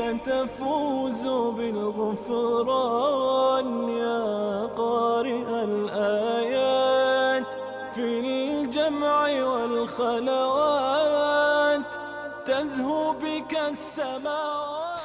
ستفوز بالغفران يا قارئ الآيات في الجمع والخلوات تزهو بك السماوات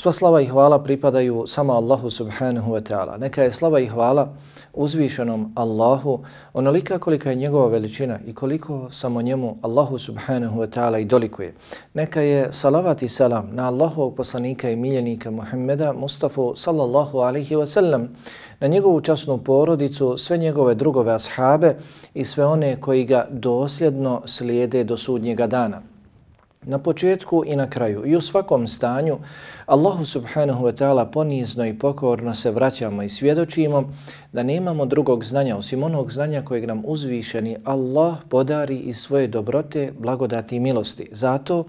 Sva slava i hvala pripadaju samo Allahu subhanahu wa ta'ala. Neka je slava i hvala uzvišenom Allahu onolika kolika je njegova veličina i koliko samo njemu Allahu subhanahu wa ta'ala i dolikuje. Neka je salavat i salam na Allahovog poslanika i miljenika Muhammeda Mustafa sallallahu alaihi wa sallam na njegovu časnu porodicu, sve njegove drugove ashabe i sve one koji ga dosljedno slijede do sudnjega dana. Na početku i na kraju i u svakom stanju Allahu subhanahu wa ta'ala ponizno i pokorno se vraćamo i svjedočimo da nemamo drugog znanja osim onog znanja kojeg nam uzvišeni Allah podari iz svoje dobrote, blagodati i milosti. Zato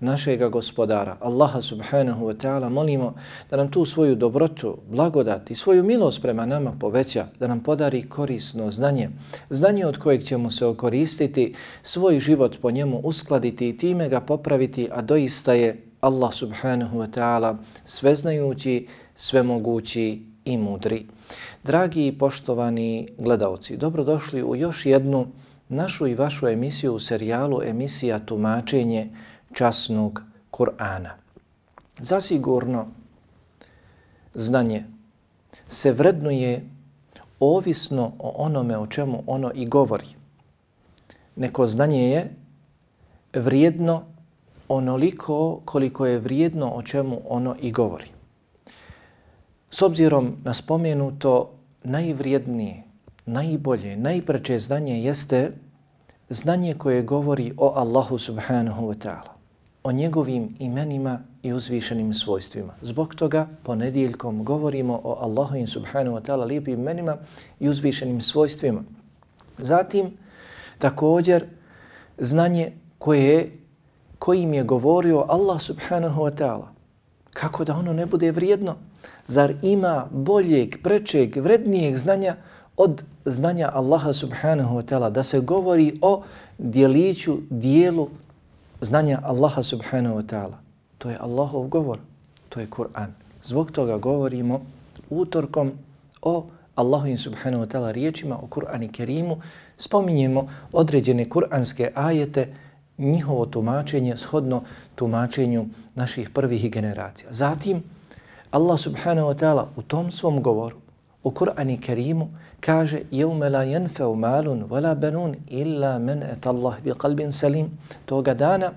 našega gospodara Allaha subhanahu wa ta'ala molimo da nam tu svoju dobrotu, blagodati i svoju milost prema nama poveća, da nam podari korisno znanje, znanje od kojeg ćemo se okoristiti, svoj život po njemu uskladiti i time ga popraviti, a doista je Allah subhanahu wa ta'ala sveznajući, svemogući i mudri. Dragi i poštovani gledalci, dobrodošli u još jednu našu i vašu emisiju u serijalu emisija Tumačenje časnog Kur'ana. Zasigurno znanje se vrednuje ovisno o onome o čemu ono i govori. Neko znanje je vrijedno onoliko koliko je vrijedno o čemu ono i govori. S obzirom na spomenuto najvrijednije, najbolje, najpreče znanje jeste znanje koje govori o Allahu subhanahu wa ta'ala, o njegovim imenima i uzvišenim svojstvima. Zbog toga ponedjeljkom govorimo o Allahu subhanahu wa ta'ala lijepim imenima i uzvišenim svojstvima. Zatim, također, znanje koje je kojim je govorio Allah subhanahu wa ta'ala. Kako da ono ne bude vrijedno? Zar ima boljeg, prečeg, vrednijeg znanja od znanja Allaha subhanahu wa ta'ala? Da se govori o dijeliću, dijelu znanja Allaha subhanahu wa ta'ala. To je Allahov govor. To je Kur'an. Zbog toga govorimo utorkom o Allahu subhanahu wa ta'ala riječima, o Kur'ani Kerimu. Spominjemo određene kur'anske ajete, njihovo tumačenje shodno tumačenju naših prvih generacija. Zatim, Allah subhanahu wa ta'ala u tom svom govoru, u Kur'ani Kerimu, kaže يَوْمَ لَا يَنْفَوْ مَالٌ وَلَا بَنُونَ إِلَّا مَنْ أَتَ اللَّهِ بِقَلْبٍ سَلِيمٍ Toga dana,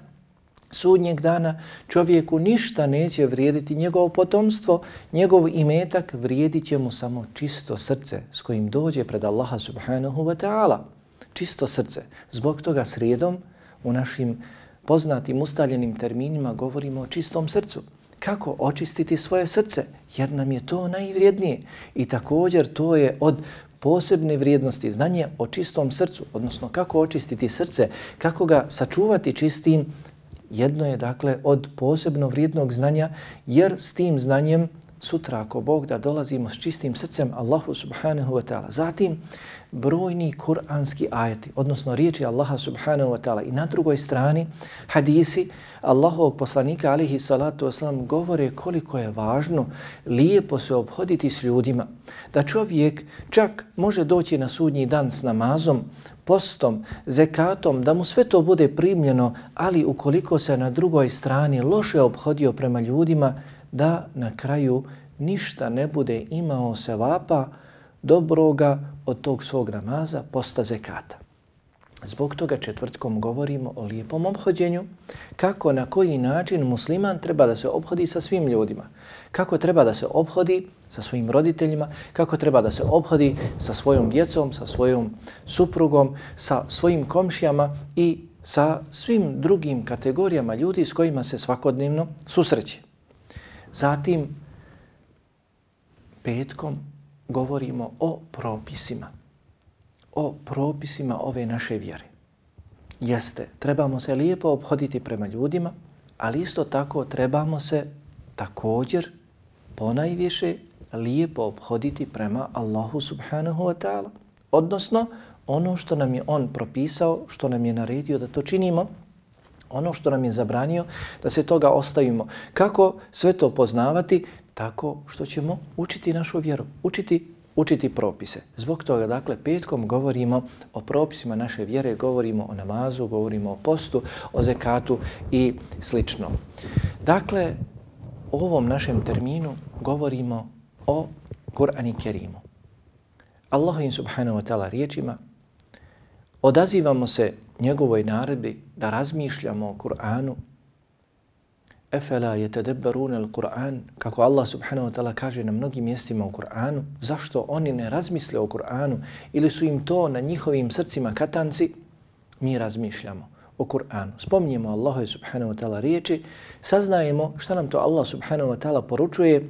sudnjeg dana, čovjeku ništa neće vrijediti njegovo potomstvo, njegov imetak vrijedit će mu samo čisto srce s kojim dođe pred Allaha subhanahu wa ta'ala. Čisto srce. Zbog toga srijedom u našim poznatim ustaljenim terminima govorimo o čistom srcu. Kako očistiti svoje srce? Jer nam je to najvrijednije. I također to je od posebne vrijednosti znanje o čistom srcu, odnosno kako očistiti srce, kako ga sačuvati čistim, jedno je dakle od posebno vrijednog znanja, jer s tim znanjem sutra ako Bog da dolazimo s čistim srcem Allahu subhanahu wa ta'ala. Zatim, brojni kuranski ajeti, odnosno riječi Allaha subhanahu wa ta'ala i na drugoj strani hadisi Allahovog poslanika alihi salatu wasalam govore koliko je važno lijepo se obhoditi s ljudima. Da čovjek čak može doći na sudnji dan s namazom, postom, zekatom, da mu sve to bude primljeno, ali ukoliko se na drugoj strani loše obhodio prema ljudima, da na kraju ništa ne bude imao se vapa dobroga od tog svog namaza, posta zekata. Zbog toga četvrtkom govorimo o lijepom obhođenju, kako na koji način musliman treba da se obhodi sa svim ljudima, kako treba da se obhodi sa svojim roditeljima, kako treba da se obhodi sa svojom djecom, sa svojom suprugom, sa svojim komšijama i sa svim drugim kategorijama ljudi s kojima se svakodnevno susreće. Zatim, petkom govorimo o propisima. O propisima ove naše vjere. Jeste, trebamo se lijepo obhoditi prema ljudima, ali isto tako trebamo se također ponajviše lijepo obhoditi prema Allahu subhanahu wa ta'ala. Odnosno, ono što nam je On propisao, što nam je naredio da to činimo, ono što nam je zabranio, da se toga ostavimo. Kako sve to poznavati? tako što ćemo učiti našu vjeru, učiti učiti propise. Zbog toga, dakle, petkom govorimo o propisima naše vjere, govorimo o namazu, govorimo o postu, o zekatu i slično. Dakle, u ovom našem terminu govorimo o Kur'ani Kerimu. Allahovim subhanahu wa ta'ala riječima odazivamo se njegovoj naredbi da razmišljamo o Kur'anu Efela je tedebberun el Kur'an, kako Allah subhanahu wa ta'ala kaže na mnogim mjestima u Kur'anu, zašto oni ne razmisle o Kur'anu ili su im to na njihovim srcima katanci, mi razmišljamo o Kur'anu. Spomnijemo Allahu subhanahu wa ta'ala riječi, saznajemo šta nam to Allah subhanahu wa ta'ala poručuje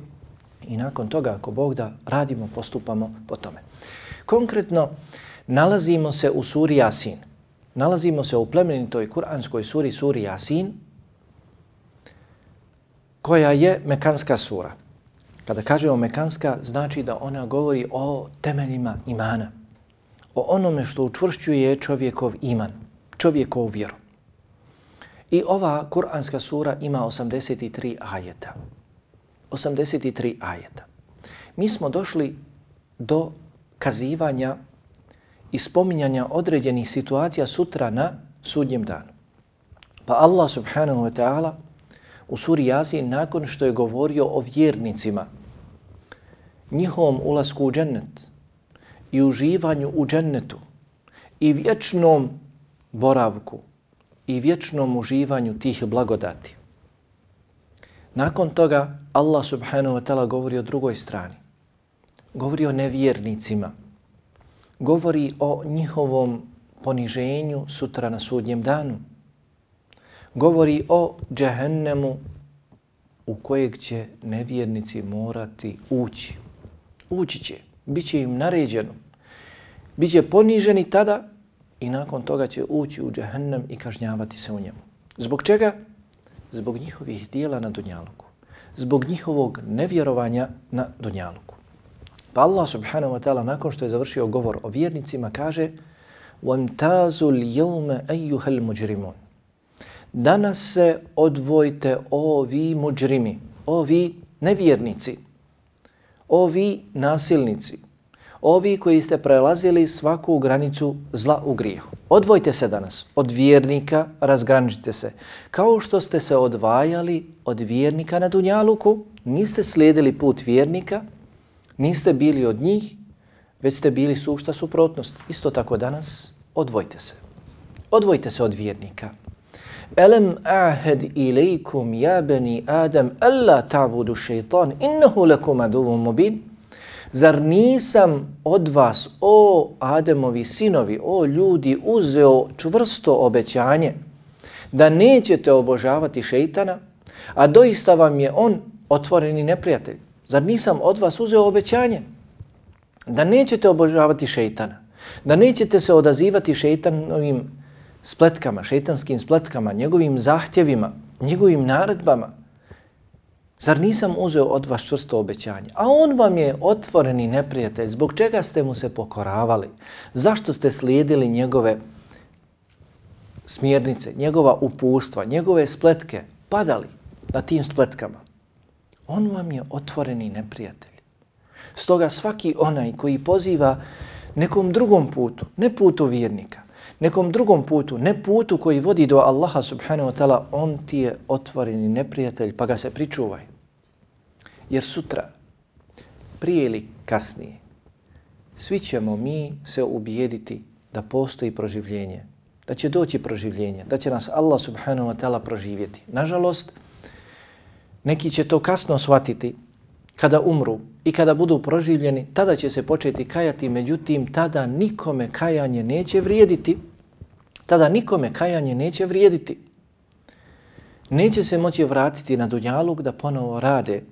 i nakon toga, ako Bog da, radimo, postupamo po tome. Konkretno, nalazimo se u suri Jasin. Nalazimo se u plemenitoj kuranskoj suri, suri Jasin, koja je mekanska sura. Kada kažemo mekanska, znači da ona govori o temeljima imana, o onome što učvršćuje čovjekov iman, čovjekov vjeru. I ova kuranska sura ima 83 ajeta. 83 ajeta. Mi smo došli do kazivanja i spominjanja određenih situacija sutra na sudnjem danu. Pa Allah subhanahu wa ta'ala u suri Jasin nakon što je govorio o vjernicima, njihovom ulasku u džennet i uživanju u džennetu i vječnom boravku i vječnom uživanju tih blagodati. Nakon toga Allah subhanahu wa ta'ala govori o drugoj strani. Govori o nevjernicima. Govori o njihovom poniženju sutra na sudnjem danu govori o džehennemu u kojeg će nevjernici morati ući. Ući će, bit će im naređeno. Biće poniženi tada i nakon toga će ući u džehennem i kažnjavati se u njemu. Zbog čega? Zbog njihovih dijela na Dunjaluku. Zbog njihovog nevjerovanja na Dunjaluku. Pa Allah subhanahu wa ta'ala nakon što je završio govor o vjernicima kaže وَانْتَازُ الْيَوْمَ أَيُّهَا الْمُجْرِمُونَ danas se odvojte ovi muđrimi, ovi nevjernici, ovi nasilnici, ovi koji ste prelazili svaku granicu zla u grijehu. Odvojte se danas od vjernika, razgraničite se. Kao što ste se odvajali od vjernika na Dunjaluku, niste slijedili put vjernika, niste bili od njih, već ste bili sušta suprotnost. Isto tako danas, odvojte se. Odvojte se od vjernika. Elem ahed ilaikum ja bani Adam alla ta'budu šeitan innahu lakum aduvum mubin. Zar nisam od vas, o Ademovi sinovi, o ljudi, uzeo čvrsto obećanje da nećete obožavati šeitana, a doista vam je on otvoreni neprijatelj. Zar nisam od vas uzeo obećanje da nećete obožavati šeitana, da nećete se odazivati šeitanovim spletkama, šeitanskim spletkama, njegovim zahtjevima, njegovim naredbama. Zar nisam uzeo od vas čvrsto obećanje? A on vam je otvoreni neprijatelj. Zbog čega ste mu se pokoravali? Zašto ste slijedili njegove smjernice, njegova upustva, njegove spletke? Padali na tim spletkama. On vam je otvoreni neprijatelj. Stoga svaki onaj koji poziva nekom drugom putu, ne putu vjernika, nekom drugom putu, ne putu koji vodi do Allaha subhanahu wa ta'ala, on ti je otvoreni neprijatelj, pa ga se pričuvaj. Jer sutra, prije ili kasnije, svi ćemo mi se ubijediti da postoji proživljenje, da će doći proživljenje, da će nas Allah subhanahu wa ta'ala proživjeti. Nažalost, neki će to kasno shvatiti kada umru i kada budu proživljeni, tada će se početi kajati, međutim, tada nikome kajanje neće vrijediti, tada nikome kajanje neće vrijediti. Neće se moći vratiti na dunjaluk da ponovo rade,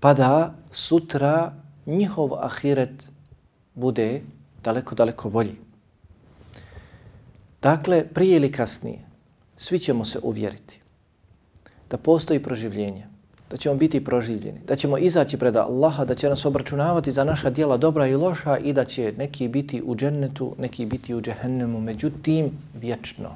pa da sutra njihov ahiret bude daleko, daleko bolji. Dakle, prije ili kasnije, svi ćemo se uvjeriti da postoji proživljenje, da ćemo biti proživljeni, da ćemo izaći pred Allaha, da će nas obračunavati za naša dijela dobra i loša i da će neki biti u džennetu, neki biti u džehennemu, međutim vječno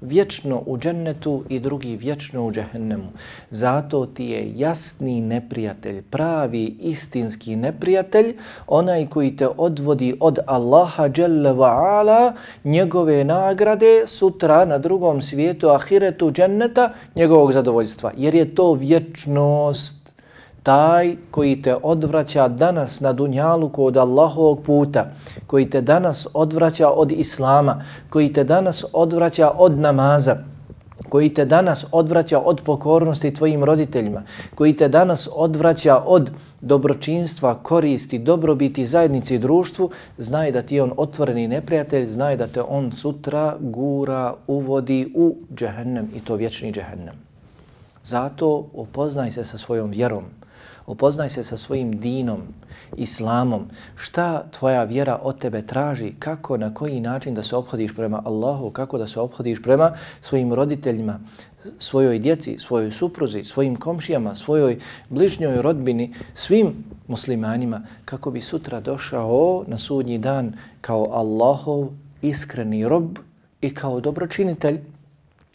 vječno u džennetu i drugi vječno u džehennemu. Zato ti je jasni neprijatelj, pravi istinski neprijatelj, onaj koji te odvodi od Allaha dželle ve ala, njegove nagrade sutra na drugom svijetu, ahiretu dženneta, njegovog zadovoljstva. Jer je to vječnost taj koji te odvraća danas na dunjaluku od Allahovog puta, koji te danas odvraća od Islama, koji te danas odvraća od namaza, koji te danas odvraća od pokornosti tvojim roditeljima, koji te danas odvraća od dobročinstva, koristi, dobrobiti zajednici i društvu, znaj da ti on otvoreni neprijatelj, znaj da te on sutra gura, uvodi u džehennem i to vječni džehennem. Zato upoznaj se sa svojom vjerom, upoznaj se sa svojim dinom, islamom, šta tvoja vjera od tebe traži, kako, na koji način da se obhodiš prema Allahu, kako da se obhodiš prema svojim roditeljima, svojoj djeci, svojoj supruzi, svojim komšijama, svojoj bližnjoj rodbini, svim muslimanima, kako bi sutra došao na sudnji dan kao Allahov iskreni rob i kao dobročinitelj.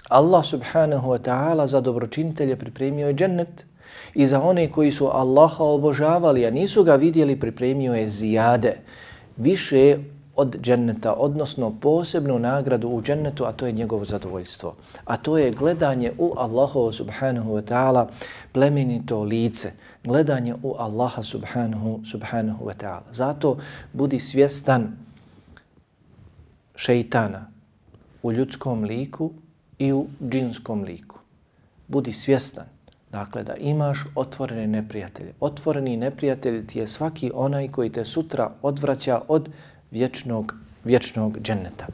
Allah subhanahu wa ta'ala za dobročinitelje pripremio je džennet, I za one koji su Allaha obožavali, a nisu ga vidjeli, pripremio je zijade. Više od dženneta, odnosno posebnu nagradu u džennetu, a to je njegovo zadovoljstvo. A to je gledanje u Allaha subhanahu wa ta'ala plemenito lice. Gledanje u Allaha subhanahu, subhanahu wa ta'ala. Zato budi svjestan šeitana u ljudskom liku i u džinskom liku. Budi svjestan Dakle, da imaš otvorene neprijatelje. Otvoreni neprijatelj ti je svaki onaj koji te sutra odvraća od vječnog vječnog dženneta.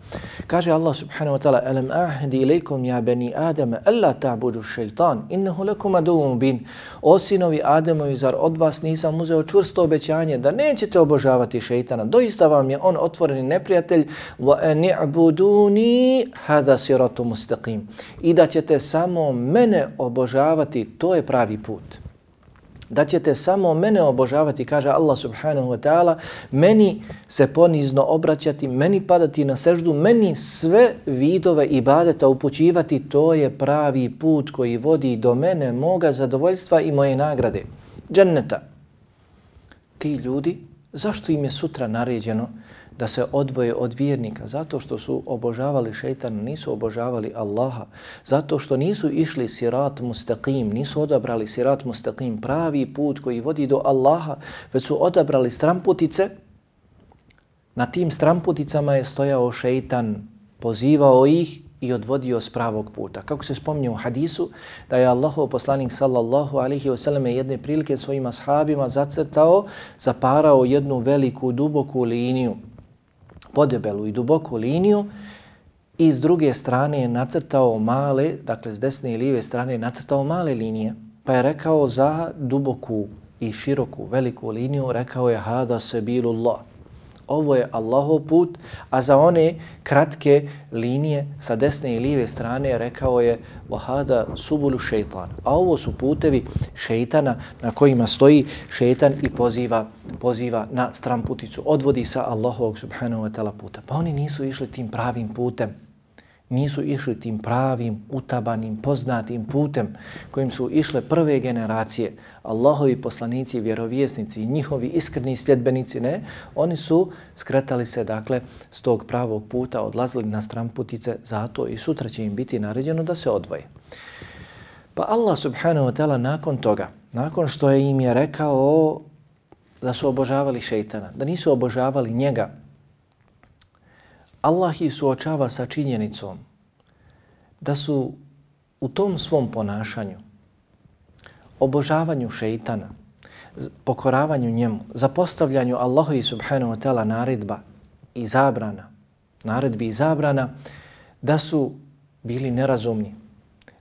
Kaže Allah subhanahu wa ta'ala Alam ahdi ilaikum ja bani Adama alla ta'budu šeitan innehu lakum aduvom bin O sinovi Ademovi, zar od vas nisam uzeo čvrsto obećanje da nećete obožavati šeitana. Doista vam je on otvoreni neprijatelj wa ni'buduni hada siratu mustaqim. I da ćete samo mene obožavati, to je pravi put da ćete samo mene obožavati, kaže Allah subhanahu wa ta'ala, meni se ponizno obraćati, meni padati na seždu, meni sve vidove ibadeta upućivati, to je pravi put koji vodi do mene, moga zadovoljstva i moje nagrade. Dženneta. Ti ljudi, zašto im je sutra naređeno da se odvoje od vjernika zato što su obožavali šeitan, nisu obožavali Allaha, zato što nisu išli sirat mustaqim, nisu odabrali sirat mustaqim, pravi put koji vodi do Allaha, već su odabrali stramputice, na tim stramputicama je stojao šeitan, pozivao ih i odvodio s pravog puta. Kako se spominje u hadisu, da je Allahov poslanik sallallahu alihi wasallam jedne prilike svojim ashabima zacrtao, zaparao jednu veliku, duboku liniju podebelu i duboku liniju i s druge strane je nacrtao male, dakle s desne i lijeve strane je nacrtao male linije. Pa je rekao za duboku i široku, veliku liniju, rekao je hada se bilullah. Ovo je Allahov put, a za one kratke linije sa desne i lijeve strane rekao je Vahada subulu šeitan. A ovo su putevi šeitana na kojima stoji šeitan i poziva, poziva na stramputicu. Odvodi sa Allahovog subhanahu wa ta'ala puta. Pa oni nisu išli tim pravim putem nisu išli tim pravim, utabanim, poznatim putem kojim su išle prve generacije, Allahovi poslanici, vjerovjesnici i njihovi iskreni sljedbenici, ne, oni su skretali se, dakle, s tog pravog puta, odlazili na stramputice, zato i sutra će im biti naređeno da se odvoje. Pa Allah subhanahu wa ta'ala nakon toga, nakon što je im je rekao da su obožavali šeitana, da nisu obožavali njega, Allah ih suočava sa činjenicom da su u tom svom ponašanju, obožavanju šeitana, pokoravanju njemu, zapostavljanju Allahu i subhanahu wa ta'ala naredba i zabrana, naredbi i zabrana, da su bili nerazumni,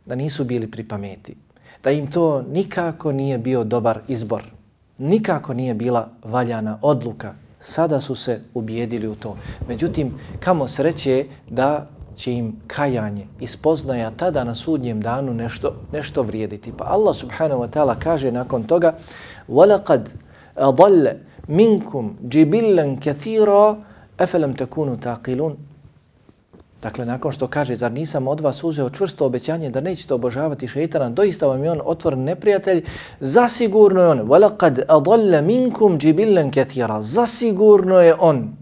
da nisu bili pri pameti, da im to nikako nije bio dobar izbor, nikako nije bila valjana odluka. sada su se ubijedili u to. Međutim, kamo sreće da će im kajanje i spoznaja tada na sudnjem danu nešto, nešto vrijediti. Pa Allah subhanahu wa ta'ala kaže nakon toga وَلَقَدْ أَضَلَّ مِنْكُمْ جِبِلًا كَثِيرًا أَفَلَمْ تَكُونُ تَعْقِلُونَ Dakle, nakon što kaže, zar nisam od vas uzeo čvrsto obećanje da nećete obožavati šeitana, doista vam je on otvoren neprijatelj, zasigurno je on, وَلَقَدْ أَضَلَّ مِنْكُمْ جِبِلًا كَثِيرًا Zasigurno je on.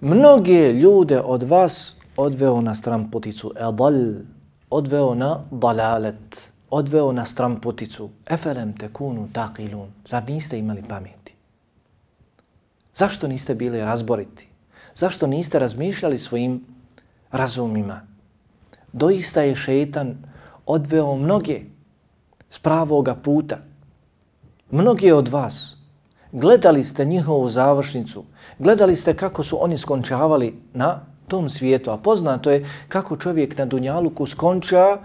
Mnoge ljude od vas odveo na stramputicu, أَضَلْ odveo na dalalet, odveo na stramputicu. اَفَلَمْ تَكُونُ تَقِلُونَ Zar niste imali pameti? Zašto niste bili razboriti? Zašto niste razmišljali svojim razumima? Doista je šeitan odveo mnoge s pravoga puta. Mnogi od vas gledali ste njihovu završnicu, gledali ste kako su oni skončavali na tom svijetu, a poznato je kako čovjek na Dunjaluku skonča,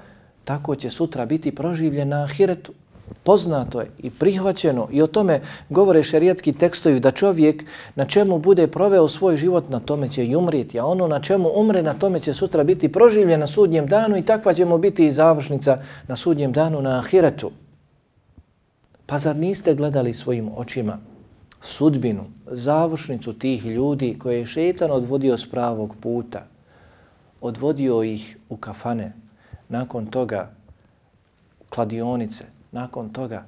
tako će sutra biti proživljen na Ahiretu poznato je i prihvaćeno i o tome govore šerijatski tekstovi da čovjek na čemu bude proveo svoj život na tome će i umrijeti, a ono na čemu umre na tome će sutra biti proživljen na sudnjem danu i takva ćemo biti i završnica na sudnjem danu na ahiretu. Pa zar niste gledali svojim očima sudbinu, završnicu tih ljudi koje je šetan odvodio s pravog puta, odvodio ih u kafane, nakon toga kladionice, nakon toga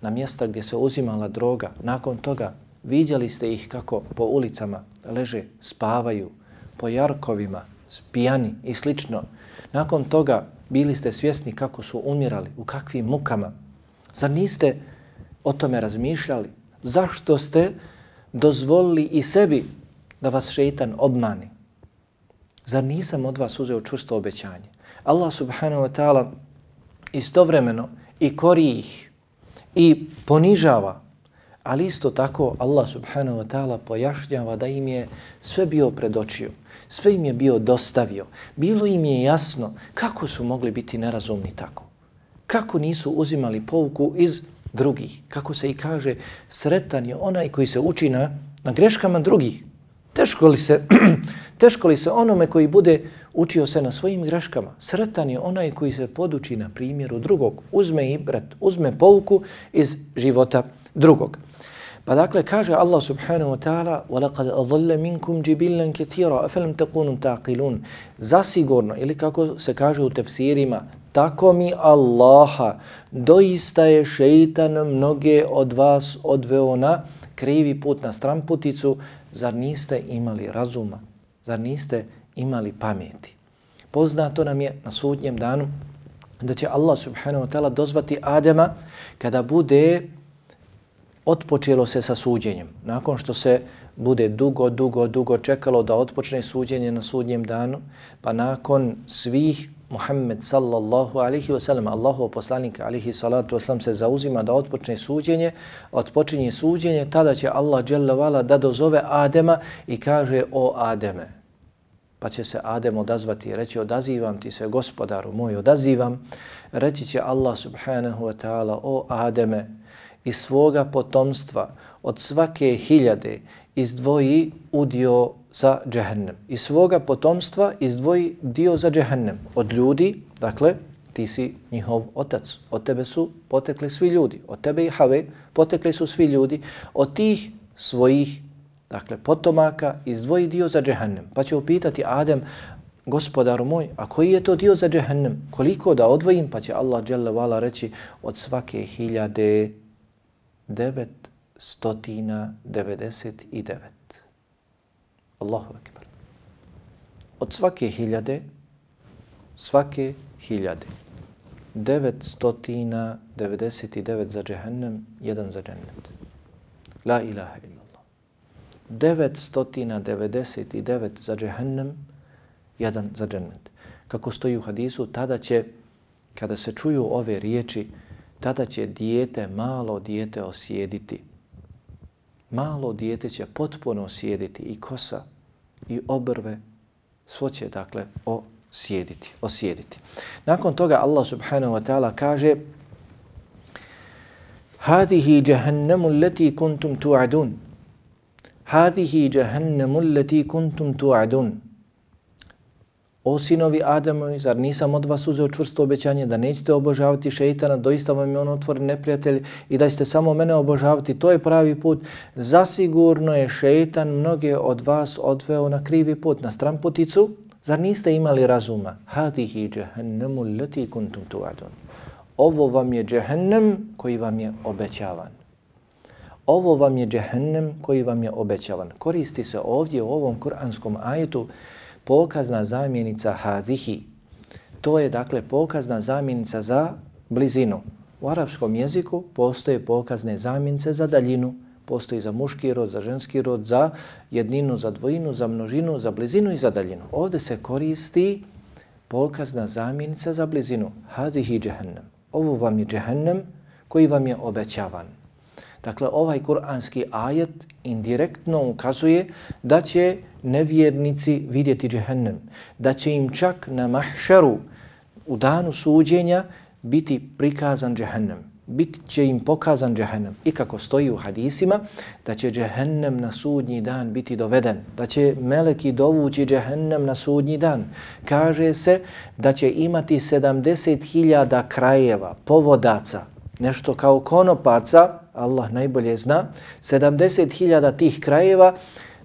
na mjesta gdje se uzimala droga, nakon toga vidjeli ste ih kako po ulicama leže, spavaju, po jarkovima, spijani i slično. Nakon toga bili ste svjesni kako su umirali, u kakvim mukama. Zar niste o tome razmišljali? Zašto ste dozvolili i sebi da vas šeitan obmani? Zar nisam od vas uzeo čvrsto obećanje? Allah subhanahu wa ta'ala istovremeno i kori ih i ponižava, ali isto tako Allah subhanahu wa ta'ala pojašnjava da im je sve bio predočio, sve im je bio dostavio. Bilo im je jasno kako su mogli biti nerazumni tako. Kako nisu uzimali pouku iz drugih. Kako se i kaže, sretan je onaj koji se uči na, na greškama drugih. Teško li, se, teško li se onome koji bude učio se na svojim greškama. Sretan je onaj koji se poduči na primjeru drugog. Uzme i brat, uzme pouku iz života drugog. Pa dakle kaže Allah subhanahu wa ta'ala وَلَقَدْ أَضَلَّ مِنْكُمْ جِبِلًا كَثِيرًا أَفَلَمْ تَقُونُمْ تَعْقِلُونَ Zasigurno, ili kako se kaže u tefsirima, tako mi Allaha, doista je šeitan mnoge od vas odveo na krivi put, na stramputicu, zar niste imali razuma? Zar niste imali pameti. Poznato nam je na sudnjem danu da će Allah subhanahu wa ta'ala dozvati Adema kada bude otpočelo se sa suđenjem. Nakon što se bude dugo, dugo, dugo čekalo da otpočne suđenje na sudnjem danu, pa nakon svih Muhammed sallallahu alihi wasallam, Allahov poslanik alihi salatu wasallam se zauzima da otpočne suđenje, otpočinje suđenje, tada će Allah da dozove Adema i kaže o Ademe, pa će se Adem odazvati i reći odazivam ti se gospodaru moj, odazivam. Reći će Allah subhanahu wa ta'ala o Ademe, iz svoga potomstva od svake hiljade izdvoji udio za džehennem. Iz svoga potomstva izdvoji dio za džehennem. Od ljudi, dakle, ti si njihov otac. Od tebe su potekli svi ljudi. Od tebe i Have potekli su svi ljudi. Od tih svojih, dakle potomaka, izdvoji dio za džehennem. Pa će upitati Adem, gospodar moj, a koji je to dio za džehennem? Koliko da odvojim? Pa će Allah dželevala reći od svake hiljade devet stotina devedeset i devet. Allahu akbar. Od svake hiljade, svake hiljade. 999 za džehennem, jedan za džennet. La ilaha illa. 999 za džehennem, jedan za džennet. Kako stoji u hadisu, tada će, kada se čuju ove riječi, tada će dijete, malo dijete osjediti. Malo dijete će potpuno osjediti i kosa i obrve, svo će dakle osjediti, osjediti. Nakon toga Allah subhanahu wa ta'ala kaže هذه جهنم التي كنتم توعدون Hadihi jahannamu leti kuntum tu'adun. O sinovi Adamovi, zar nisam od vas uzeo čvrsto obećanje da nećete obožavati šeitana, doista vam je on otvoren neprijatelj i da ćete samo mene obožavati, to je pravi put. Zasigurno je šeitan mnoge od vas odveo na krivi put, na stramputicu. Zar niste imali razuma? Hadihi jahannamu leti kuntum tuadun. Ovo vam je džehennem koji vam je obećavan. Ovo vam je džehennem koji vam je obećavan. Koristi se ovdje u ovom kuranskom ajetu pokazna zamjenica hadihi. To je dakle pokazna zamjenica za blizinu. U arapskom jeziku postoje pokazne zamjenice za daljinu. Postoji za muški rod, za ženski rod, za jedninu, za dvojinu, za množinu, za blizinu i za daljinu. Ovdje se koristi pokazna zamjenica za blizinu. Hadihi džehennem. Ovo vam je džehennem koji vam je obećavan. Dakle, ovaj kuranski ajet indirektno ukazuje da će nevjernici vidjeti džehennem, da će im čak na mahšaru u danu suđenja biti prikazan džehennem, bit će im pokazan džehennem. I kako stoji u hadisima, da će džehennem na sudnji dan biti doveden, da će meleki dovući džehennem na sudnji dan. Kaže se da će imati 70.000 krajeva, povodaca, nešto kao konopaca, Allah najbolje zna, 70.000 tih krajeva,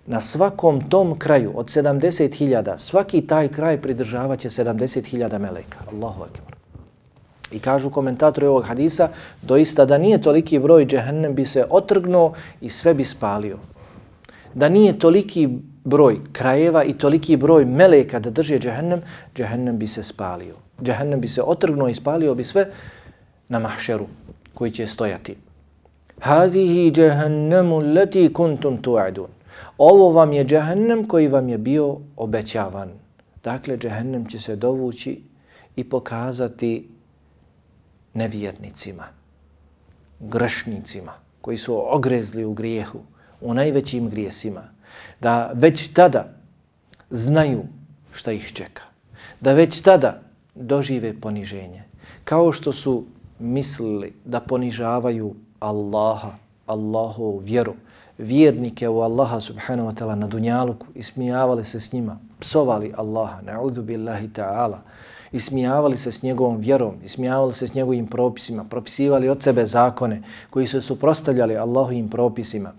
na svakom tom kraju od 70.000, svaki taj kraj pridržavaće 70.000 meleka. Allahu akbar. I kažu komentatori ovog hadisa, doista da nije toliki broj džehennem bi se otrgnuo i sve bi spalio. Da nije toliki broj krajeva i toliki broj meleka da drže džehennem, džehennem bi se spalio. Džehennem bi se otrgnuo i spalio bi sve na mahšeru koji će stojati. Hadihi džehennemu leti kuntum tu'adun. Ovo vam je džehennem koji vam je bio obećavan. Dakle, džehennem će se dovući i pokazati nevjernicima, grešnicima koji su ogrezli u grijehu, u najvećim grijesima, da već tada znaju šta ih čeka, da već tada dožive poniženje, kao što su mislili da ponižavaju Allaha, Allahovu vjeru, vjernike u Allaha subhanahu wa ta'ala na dunjaluku, ismijavali se s njima, psovali Allaha, na'udhu billahi ta'ala, ismijavali se s njegovom vjerom, ismijavali se s njegovim propisima, propisivali od sebe zakone koji su suprostavljali Allahovim propisima,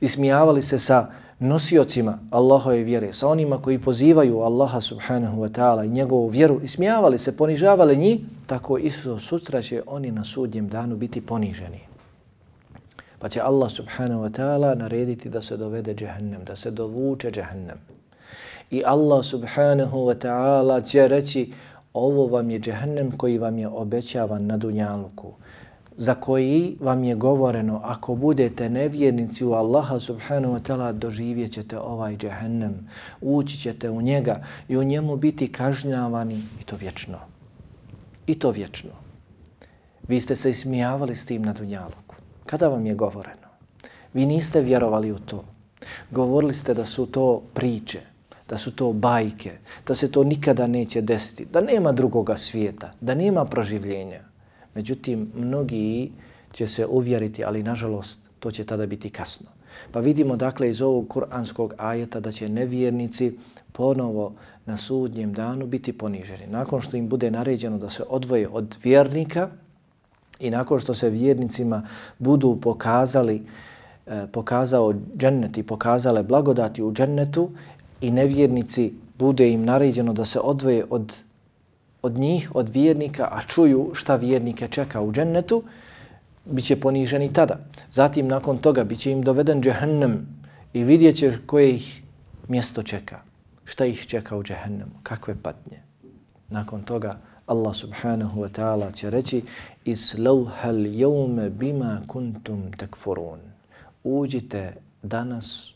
ismijavali se sa nosiocima Allahove vjere, sa onima koji pozivaju Allaha subhanahu wa ta'ala i njegovu vjeru, ismijavali se, ponižavali njih, tako isto sutra će oni na sudnjem danu biti poniženi. Pa će Allah subhanahu wa ta'ala narediti da se dovede džahnem, da se dovuče džahnem. I Allah subhanahu wa ta'ala će reći ovo vam je džahnem koji vam je obećavan na dunjaluku za koji vam je govoreno ako budete nevjernici u Allaha subhanahu wa ta'ala doživjet ćete ovaj džehennem, ući ćete u njega i u njemu biti kažnjavani i to vječno. I to vječno. Vi ste se ismijavali s tim na dunjalu. Kada vam je govoreno? Vi niste vjerovali u to. Govorili ste da su to priče, da su to bajke, da se to nikada neće desiti, da nema drugoga svijeta, da nema proživljenja. Međutim, mnogi će se uvjeriti, ali nažalost to će tada biti kasno. Pa vidimo dakle iz ovog kuranskog ajeta da će nevjernici ponovo na sudnjem danu biti poniženi. Nakon što im bude naređeno da se odvoje od vjernika i nakon što se vjernicima budu pokazali e, pokazao džennet i pokazale blagodati u džennetu i nevjernici bude im naređeno da se odvoje od, od njih, od vjernika, a čuju šta vjernike čeka u džennetu, bit će poniženi tada. Zatim nakon toga bit će im doveden džehennem i vidjet će koje ih mjesto čeka. Šta ih čeka u džehennemu, kakve patnje. Nakon toga Allah subhanahu wa ta'ala će reći Islauhal jevme bima kuntum takfurun. Uđite danas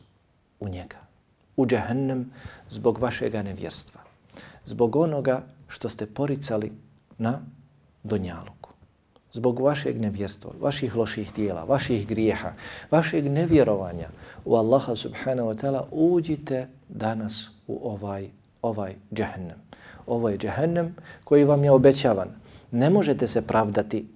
u njega, u džehennem zbog vašega nevjerstva. Zbog onoga što ste poricali na donjalu zbog vašeg nevjerstva, vaših loših dijela, vaših grijeha, vašeg nevjerovanja u Allaha subhanahu wa ta'ala, uđite danas u ovaj, ovaj džahnem. Ovo je džehennem koji vam je obećavan. Ne možete se pravdati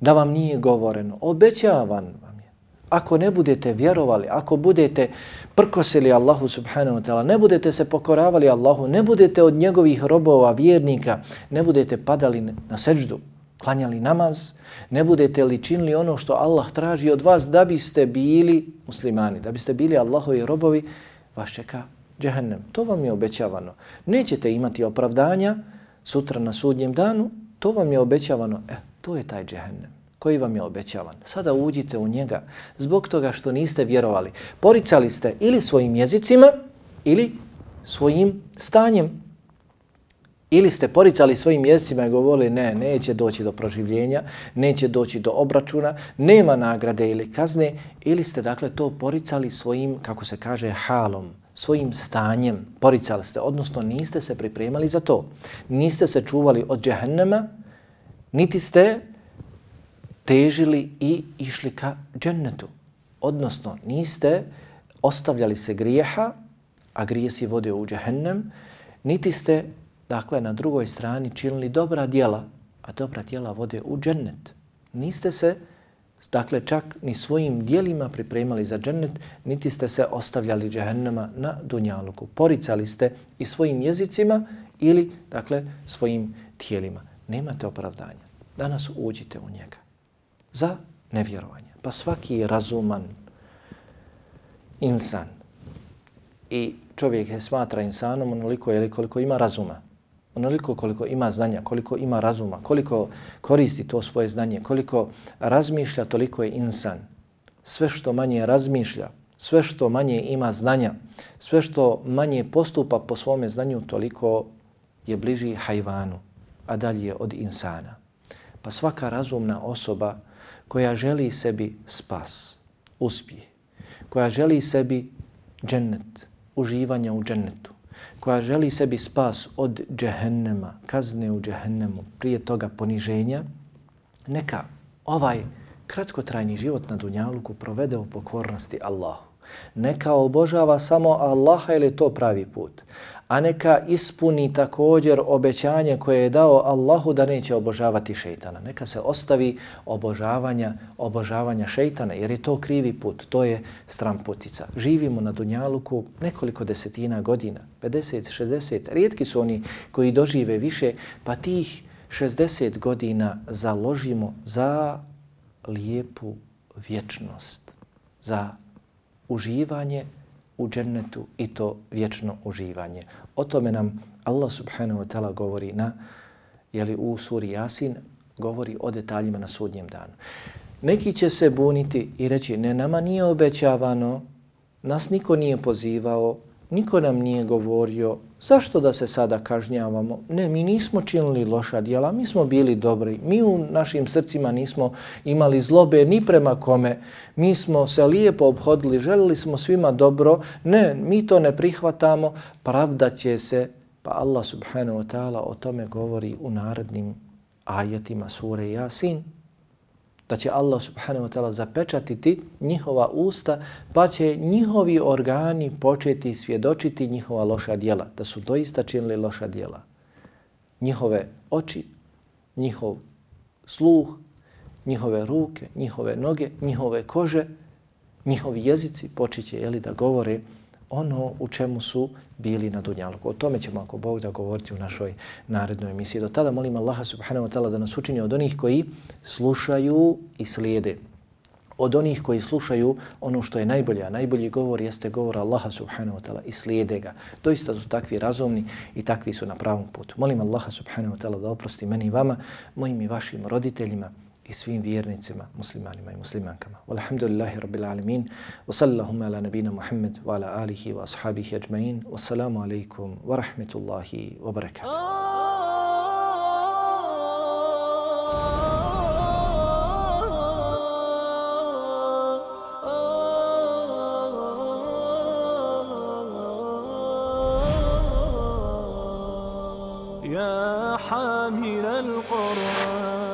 da vam nije govoreno. Obećavan vam je. Ako ne budete vjerovali, ako budete prkosili Allahu subhanahu wa ta'ala, ne budete se pokoravali Allahu, ne budete od njegovih robova, vjernika, ne budete padali na seđdu, klanjali namaz, ne budete li činili ono što Allah traži od vas da biste bili muslimani, da biste bili Allahovi robovi, vas čeka džehennem. To vam je obećavano. Nećete imati opravdanja sutra na sudnjem danu, to vam je obećavano. E, to je taj džehennem koji vam je obećavan. Sada uđite u njega zbog toga što niste vjerovali. Poricali ste ili svojim jezicima ili svojim stanjem. Ili ste poricali svojim jezicima i govorili ne, neće doći do proživljenja, neće doći do obračuna, nema nagrade ili kazne, ili ste dakle to poricali svojim, kako se kaže, halom, svojim stanjem, poricali ste, odnosno niste se pripremali za to. Niste se čuvali od džehennema, niti ste težili i išli ka džennetu. Odnosno, niste ostavljali se grijeha, a grije si vode u džehennem, niti ste dakle, na drugoj strani činili dobra dijela, a dobra dijela vode u džennet. Niste se, dakle, čak ni svojim dijelima pripremali za džennet, niti ste se ostavljali džehennema na dunjaluku. Poricali ste i svojim jezicima ili, dakle, svojim tijelima. Nemate opravdanja. Danas uđite u njega. Za nevjerovanje. Pa svaki razuman insan i čovjek je smatra insanom onoliko je koliko ima razuma onoliko koliko ima znanja, koliko ima razuma, koliko koristi to svoje znanje, koliko razmišlja, toliko je insan. Sve što manje razmišlja, sve što manje ima znanja, sve što manje postupa po svome znanju, toliko je bliži hajvanu, a dalje od insana. Pa svaka razumna osoba koja želi sebi spas, uspjeh, koja želi sebi džennet, uživanja u džennetu, koja želi sebi spas od džehennema, kazne u džehennemu, prije toga poniženja, neka ovaj kratkotrajni život na Dunjaluku provede u pokornosti Allahu. Neka obožava samo Allaha ili to pravi put a neka ispuni također obećanje koje je dao Allahu da neće obožavati šeitana. Neka se ostavi obožavanja, obožavanja šeitana jer je to krivi put, to je stran putica. Živimo na Dunjaluku nekoliko desetina godina, 50, 60, rijetki su oni koji dožive više, pa tih 60 godina založimo za lijepu vječnost, za uživanje u džennetu i to vječno uživanje. O tome nam Allah subhanahu wa ta'ala govori na, jeli u suri Jasin, govori o detaljima na sudnjem danu. Neki će se buniti i reći, ne, nama nije obećavano, nas niko nije pozivao, niko nam nije govorio, zašto da se sada kažnjavamo? Ne, mi nismo činili loša djela, mi smo bili dobri, mi u našim srcima nismo imali zlobe ni prema kome, mi smo se lijepo obhodili, želili smo svima dobro, ne, mi to ne prihvatamo, pravda će se, pa Allah subhanahu wa ta'ala o tome govori u narednim ajetima sure Yasin da će Allah subhanahu wa ta'ala zapečatiti njihova usta, pa će njihovi organi početi svjedočiti njihova loša dijela, da su doista činili loša dijela. Njihove oči, njihov sluh njihove ruke, njihove noge, njihove kože, njihovi jezici počeće jeli, da govore ono u čemu su bili na Dunjaluku. O tome ćemo, ako Bog da govoriti u našoj narednoj emisiji. Do tada molim Allaha subhanahu wa ta'ala da nas učini od onih koji slušaju i slijede. Od onih koji slušaju ono što je najbolje, a najbolji govor jeste govor Allaha subhanahu wa ta'ala i slijede ga. Doista su takvi razumni i takvi su na pravom putu. Molim Allaha subhanahu wa ta'ala da oprosti meni i vama, mojim i vašim roditeljima, i svim vjernicima, muslimanima i muslimankama. Walhamdulillahi rabbil alamin. Wa sallallahu ala nabina Muhammad wa ala alihi wa ashabihi ajma'in. Wassalamu alaikum wa rahmetullahi wa barakatuh. يا حامل القرآن